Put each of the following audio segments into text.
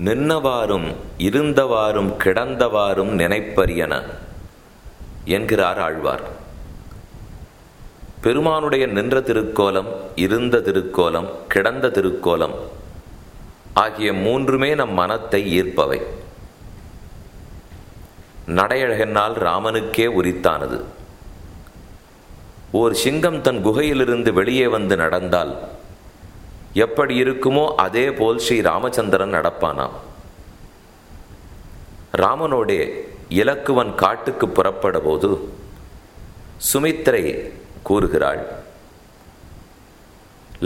நின்னவாறும் இருந்தவாறும் கிடந்தவாறும் நினைப்பரியன என்கிறார் ஆழ்வார். பெருமானுடைய நின்ற திருக்கோலம் இருந்த திருக்கோலம் கிடந்த திருக்கோலம் ஆகிய மூன்றுமே நம் மனத்தை ஈர்ப்பவை. நடையழகனால் ராமனுக்கே உரித்தானது. ஓர் சிங்கம் தன் குகையிலிருந்து வெளியே வந்து நடந்தால் எப்படி இருக்குமோ அதே போல் ஸ்ரீ ராமச்சந்திரன் நடப்பானாம். ராமனோடே இலக்குவன் காட்டுக்கு புறப்பட போது சுமித்திரை கூறுகிறாள்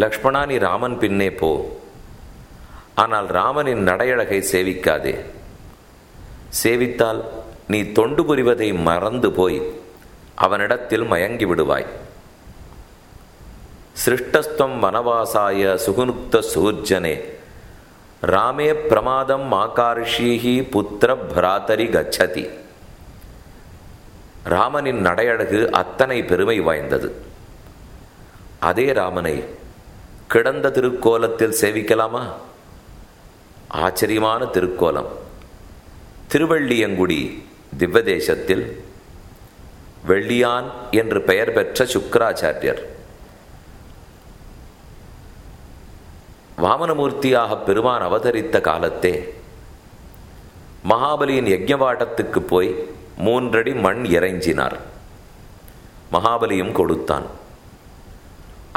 லக்ஷ்மணா நீ ராமன் பின்னே போ. ஆனால் ராமனின் நடையழகை சேவிக்காதே. சேவித்தால் நீ தொண்டு புரிவதை மறந்து போய் அவனிடத்தில் மயங்கி விடுவாய். சிருஷ்டஸ்தம் வனவாசாய சுகுனுக்த சூர்ஜனே. ராமே பிரமாதம் மாகார்ஷீஹி புத்திர பிராத்தரி கச்சதி. ராமனின் நடையழகு அத்தனை பெருமை வாய்ந்தது. அதே ராமனை கிடந்த திருக்கோலத்தில் சேவிக்கலாமா? ஆச்சரியமான திருக்கோலம். திருவள்ளியங்குடி திவ்வதேசத்தில் வெள்ளியான் என்று பெயர் பெற்ற சுக்கராச்சாரியர். வாமனமூர்த்தியாக பெருமான் அவதரித்த காலத்தே மகாபலியின் யஜ்ஞவாட்டத்துக்கு போய் மூன்றடி மண் இறைஞ்சினார். மகாபலியும் கொடுத்தான்.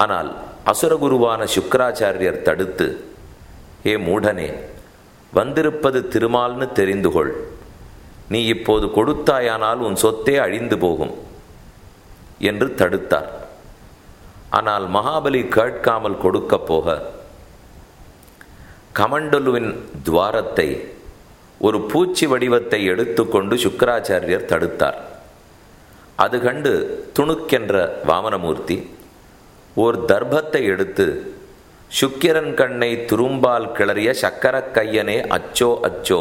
ஆனால் அசுரகுருவான சுக்கராச்சாரியர் தடுத்து ஏ மூடனே வந்திருப்பது திருமால்னு தெரிந்து கொள். நீ இப்போது கொடுத்தாயானால் உன் சொத்தே அழிந்து போகும் என்று தடுத்தார். ஆனால் மகாபலி கேட்காமல் கொடுக்க போக கமண்டலுவின் துவாரத்தை ஒரு பூச்சி வடிவத்தை எடுத்துக்கொண்டு சுக்கராச்சாரியர் தடுத்தார். அது கண்டு துணுக்கென்ற வாமனமூர்த்தி ஓர் தர்ப்பத்தை எடுத்து சுக்கிரன் கண்ணை துரும்பால் கிளறிய சக்கரக் கையனே அச்சோ அச்சோ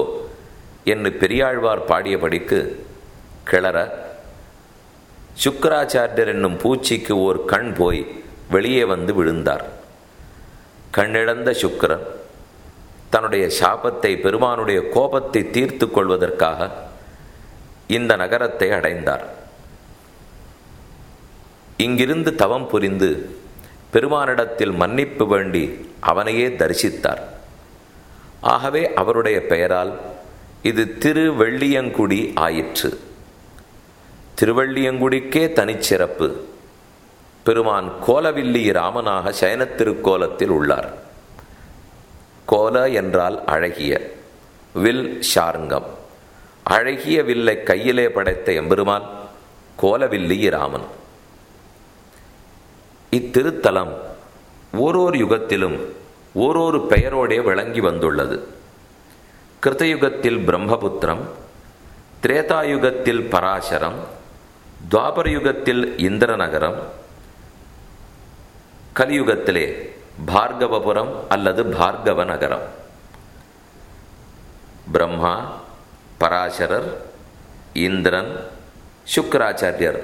என்று பெரியாழ்வார் பாடியபடிக்கு கிளற சுக்கராச்சாரியர் என்னும் பூச்சிக்கு ஓர் கண் போய் வெளியே வந்து விழுந்தார். கண்ணிழந்த சுக்கரன் தன்னுடைய சாபத்தை பெருமானுடைய கோபத்தை தீர்த்து கொள்வதற்காக இந்த நகரத்தை அடைந்தார். இங்கிருந்து தவம் புரிந்து பெருமானிடத்தில் மன்னிப்பு வேண்டி அவனையே தரிசித்தார். ஆகவே அவருடைய பெயரால் இது திருவெள்ளியங்குடி ஆயிற்று. திருவள்ளியங்குடிக்கே தனிச்சிறப்பு. பெருமான் கோலவில்லி ராமனாக சயனத்திருக்கோலத்தில் உள்ளார். கோல என்றால் அழகிய வில் ஷார்ங்கம். அழகிய வில்லை கையிலே படைத்த எம்பெருமான் கோலவில்லி ராமன். இத்திருத்தலம் ஓரோர் யுகத்திலும் ஓரோரு பெயரோடே விளங்கி வந்துள்ளது. கிருத்தயுகத்தில் பிரம்மபுத்திரம் திரேதாயுகத்தில் பராசரம் துவாபர யுகத்தில் இந்திரநகரம் கலியுகத்திலே பார்கவபுரம் அல்லது பார்கவ நகரம் பிரம்மா பராசரர் இந்திரன் சுக்கராச்சாரியர்.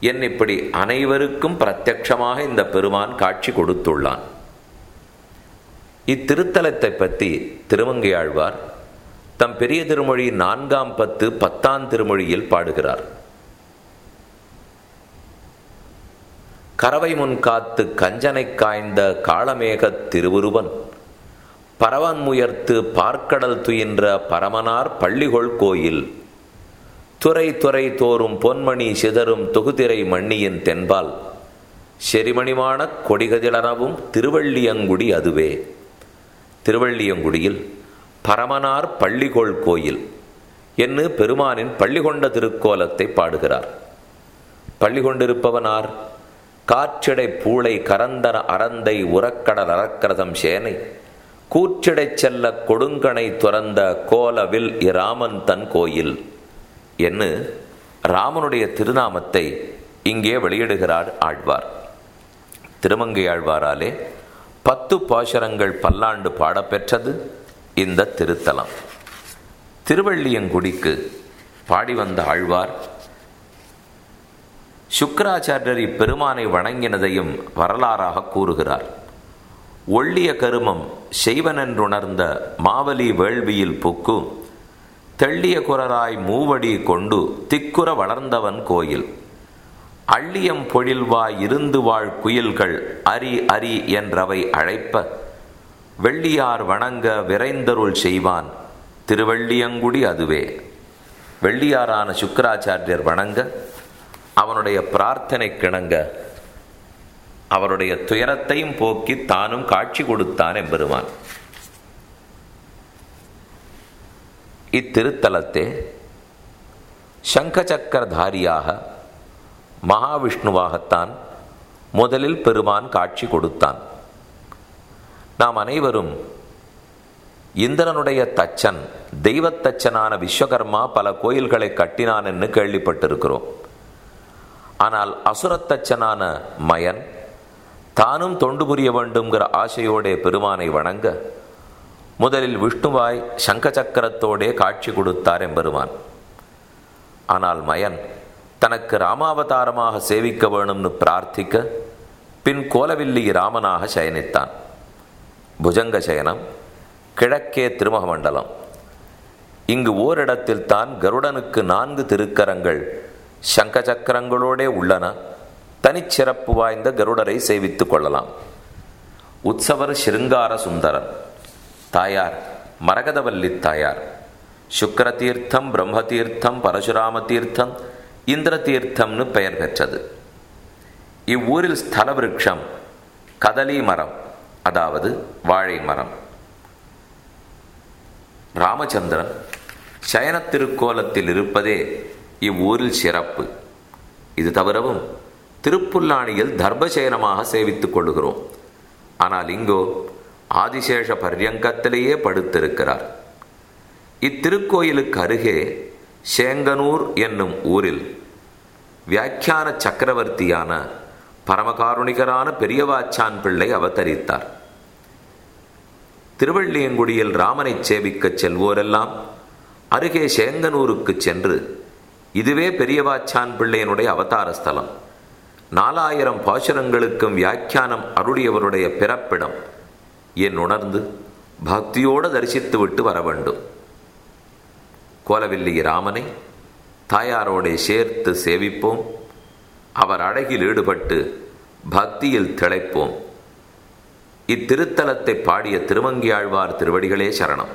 என் இப்படி அனைவருக்கும் பிரத்யட்சமாக இந்த பெருமான் காட்சி கொடுத்துள்ளான். இத்திருத்தலத்தை பற்றி திருமங்கையாழ்வார் தம் பெரிய திருமொழி நான்காம் பத்து பத்தாம் திருமொழியில் பாடுகிறார். கறவை முன் காத்து கஞ்சனை காய்ந்த காளமேகத் திருவுருவன். பரவன் முயர்த்து பார்க்கடல் துயின்ற பரமனார் பள்ளிகொள் கோயில். துறை துறை தோறும் பொன்மணி சிதறும் தொகுதிரை மண்ணியின் தென்பால். செரிமணிமான கொடிகதிலனவும் திருவள்ளியங்குடி அதுவே. திருவள்ளியங்குடியில் பரமனார் பள்ளிகொள் கோயில். என்று பெருமானின் பள்ளி கொண்ட திருக்கோலத்தை பாடுகிறார். பள்ளி கொண்டிருப்பவனார் காற்றிடை பூளை கரந்தன அறந்தை உரக்கடல் அரக்கரதம் சேனை. கூற்றிடைச் செல்ல கொடுங்கனை துறந்த கோலவில் இராமன் தன் கோயில். என்று ராமனுடைய திருநாமத்தை இங்கே வெளியிடுகிறார் ஆழ்வார். திருமங்கை ஆழ்வாராலே பத்து பாசுரங்கள் பல்லாண்டு பாடப்பெற்றது இந்த திருத்தலம். திருவள்ளியங்குடிக்கு பாடி வந்த ஆழ்வார் சுக்கராச்சாரியர் இப்பெருமானை வணங்கினதையும் வரலாறாக கூறுகிறார். ஒள்ளிய கருமம் செய்வனென்றுணர்ந்த மாவலி வேள்வியில் புக்கு தெள்ளிய குரராய் மூவடி கொண்டு திக்குற வளர்ந்தவன் கோயில். அள்ளியம் பொழில்வாய் இருந்து வாழ் குயில்கள் அரி அரி என்றவை அழைப்ப வெள்ளியார் வணங்க விரைந்தருள் செய்வான் திருவள்ளியங்குடி அதுவே. வெள்ளியாரான சுக்கராச்சாரியர் வணங்க அவனுடைய பிரார்த்தனை கிணங்க அவருடைய துயரத்தையும் போக்கி தானும் காட்சி கொடுத்தான் எம்பெருமான் இத்திருத்தலத்தே சங்கச்சக்கரதாரியாக மகாவிஷ்ணுவாகத்தான் முதலில் பெருமான் காட்சி கொடுத்தான். நாம் அனைவரும் இந்திரனுடைய தச்சன் தெய்வத்தச்சனான விஸ்வகர்மா பல கோயில்களை கட்டினான் என்று கேள்விப்பட்டிருக்கிறோம். ஆனால் அசுரத்தச்சனான மயன் தானும் தொண்டு புரிய வேண்டும்ங்கிற ஆசையோடே பெருமானை வணங்க முதலில் விஷ்ணுவாய் சங்க சக்கரத்தோடே காட்சி கொடுத்தார் எம்பெருமான். ஆனால் மயன் தனக்கு ராமாவதாரமாக சேவிக்க வேணும்னு பிரார்த்திக்க பின் கோலவில்லி ராமனாக சயனித்தான். புஜங்க சயனம் கிழக்கே திருமுக மண்டலம் இங்கு ஓரிடத்தில் தான் கருடனுக்கு நான்கு திருக்கரங்கள் சங்க சக்கரங்களோடே உள்ளன தனிச்சிறப்பு வாய்ந்த கருடரை சேவித்துக் கொள்ளலாம். உற்சவர் சிருங்கார சுந்தரன் தாயார் மரகதவல்லி தாயார். சுக்கர தீர்த்தம் பிரம்ம தீர்த்தம் பரசுராம தீர்த்தம் இந்திர தீர்த்தம்னு பெயர் பெற்றது. இவ்வூரில் ஸ்தல விருட்சம் கதலி மரம் அதாவது வாழை மரம். ராமச்சந்திரன் சயன திருக்கோலத்தில் இருப்பதே இவ்வூரில் சிறப்பு. இது தவிரவும் திருப்புல்லாணியில் தர்மசேனமாக சேவித்துக் கொள்கிறோம் ஆனால் இங்கோ ஆதிசேஷ பர்யங்கத்திலேயே படுத்திருக்கிறார். இத்திருக்கோயிலுக்கு அருகே சேங்கனூர் என்னும் ஊரில் வியாக்கியான சக்கரவர்த்தியான பரமகாருணிகரான பெரியவாச்சான் பிள்ளை அவதரித்தார். திருவள்ளியங்குடியில் ராமனை சேவிக்கச் செல்வோரெல்லாம் அருகே சேங்கனூருக்கு சென்று இதுவே பெரியவாச்சான் பிள்ளையனுடைய அவதார ஸ்தலம். நாலாயிரம் பாசுரங்களுக்கும் வியாக்கியானம் அருளியவருடைய பிறப்பிடம். என் உணர்ந்து பக்தியோடு தரிசித்து விட்டு வர வேண்டும். கோலவில்லி ராமனை தாயாரோடே சேர்த்து சேவிப்போம். அவர் அழகில் ஈடுபட்டு பக்தியில் திளைப்போம். இத்திருத்தலத்தை பாடிய திருமங்கியாழ்வார் திருவடிகளே சரணம்.